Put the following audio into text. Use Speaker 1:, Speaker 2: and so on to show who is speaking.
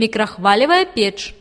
Speaker 1: Микрохвалевая печь.